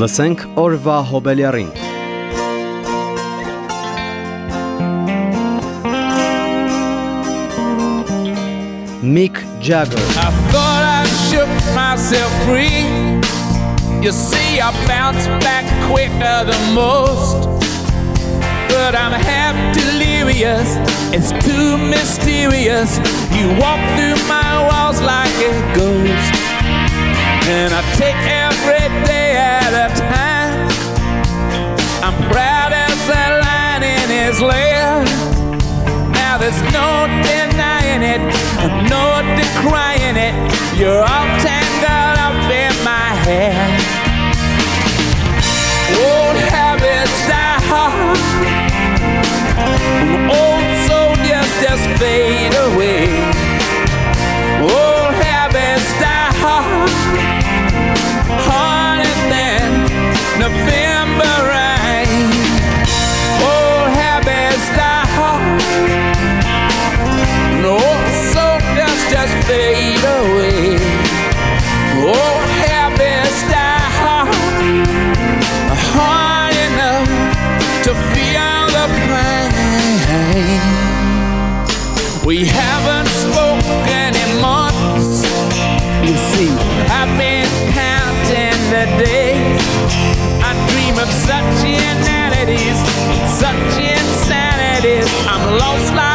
Լսենք օրվա հոբելյարին։ Mick Jagger I thought I shook myself free. You see, I bounce back quicker than most. But I'm half delirious, it's too mysterious. You walk through my walls like a ghost. And I take every day at a time. I'm proud as a lion in his lair. Now there's no denying it, no decrying such inanities, such insanities. I'm lost like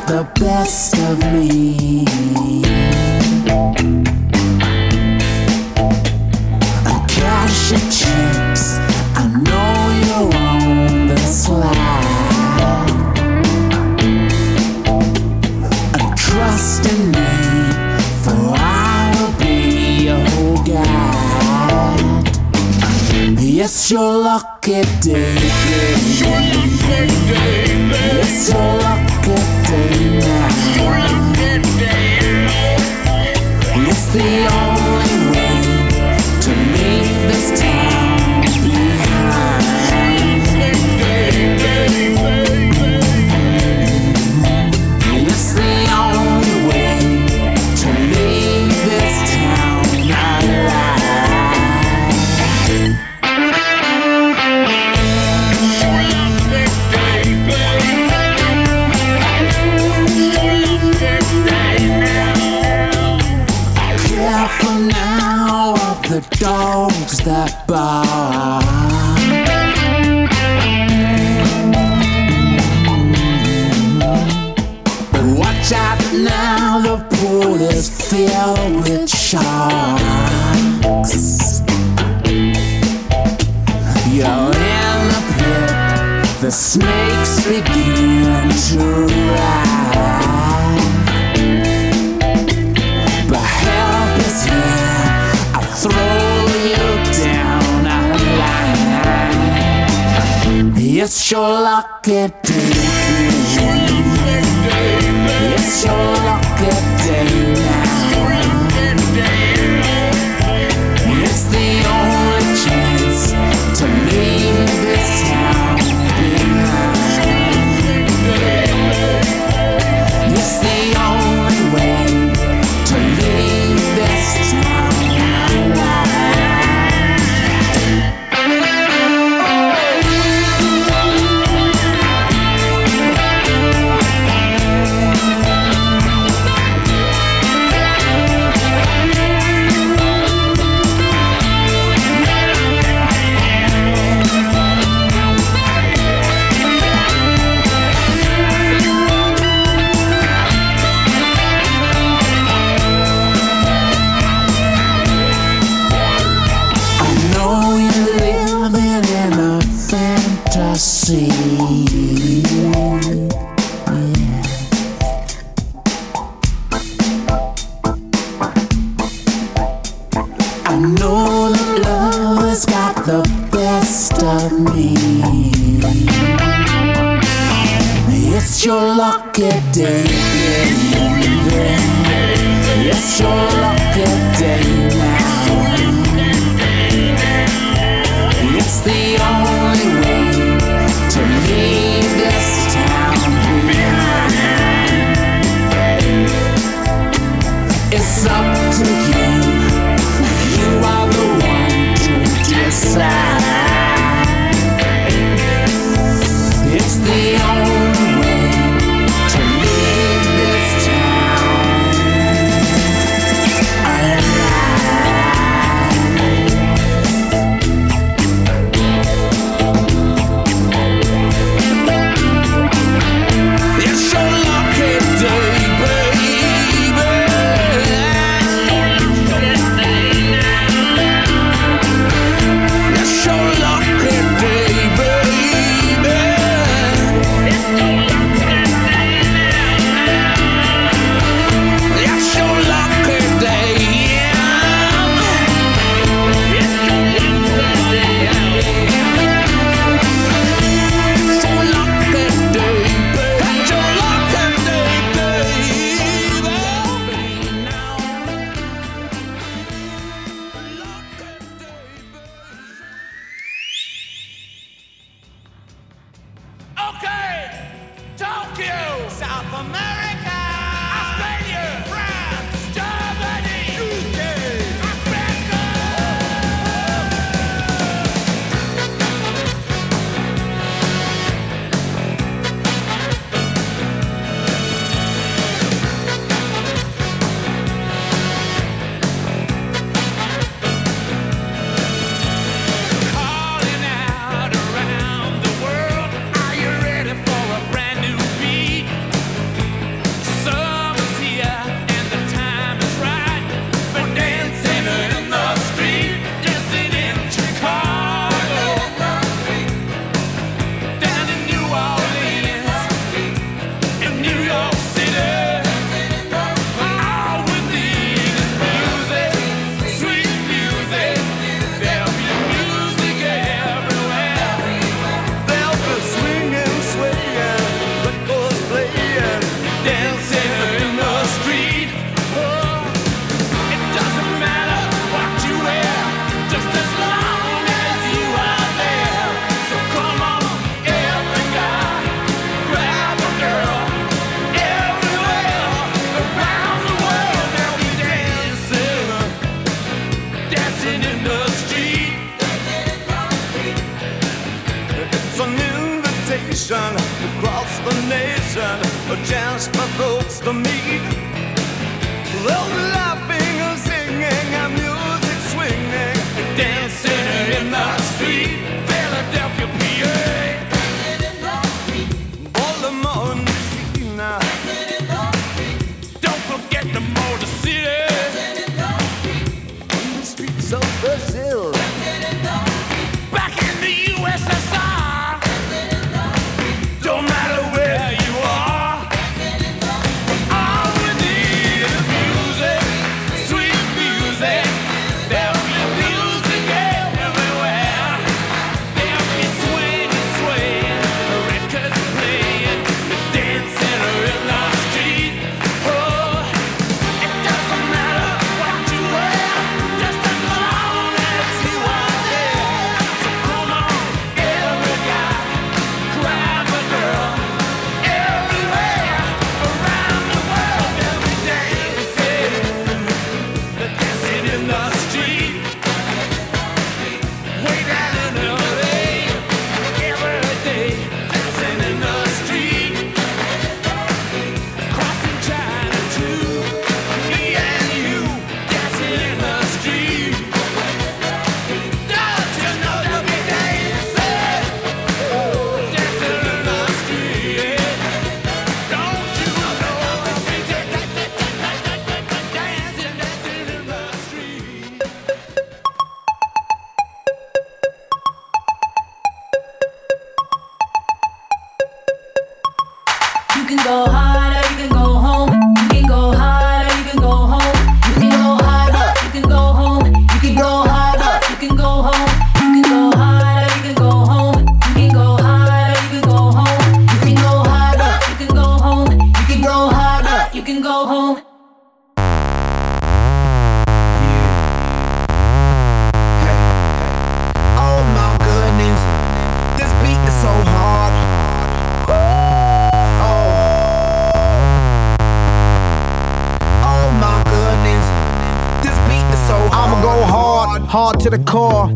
got the best of me. A cash your chips, I know you're on the slide. And trust in me, for I will be your guide. Yes, your lucky day. Yes, your lucky day. Yes, your lucky day now. It's the only It's your lucky day. It's your lucky day now.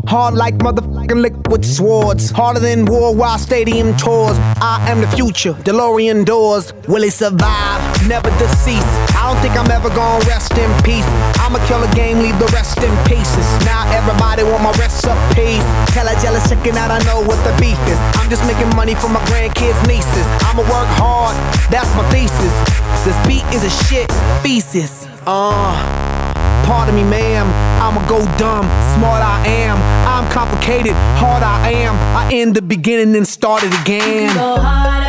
Hard like motherfucking liquid swords, harder than war worldwide stadium tours. I am the future, DeLorean doors. Will he survive? Never deceased. I don't think I'm ever gonna rest in peace. I'ma kill a game, leave the rest in pieces. Now everybody want my recipes. Tell a jealous chicken out I know what the beef is. I'm just making money for my grandkids, nieces. I'ma work hard, that's my thesis. This beat is a shit thesis. Uh. Pardon me, ma'am. I'ma go dumb. Smart I am. I'm complicated. Hard I am. I end the beginning and start it again.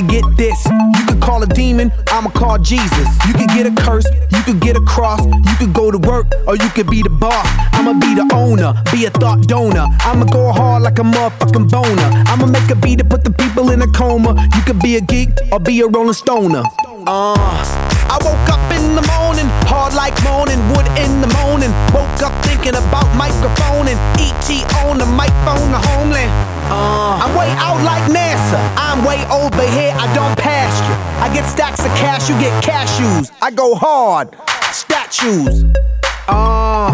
Could get this. You could call a demon, I'ma call Jesus. You could get a curse, you could get a cross. You could go to work, or you could be the boss. I'ma be the owner, be a thought donor. I'ma go hard like a motherfucking boner. I'ma make a beat to put the people in a coma. You could be a geek, or be a rolling stoner. Uh, I woke up in the morning, hard like moaning, wood in the morning. Woke up thinking about microphone and ET on the microphone, the homeland. Uh, I'm way out like NASA. I'm way over here, I don't pass you. I get stacks of cash, you get cashews. I go hard, statues. Uh,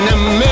in a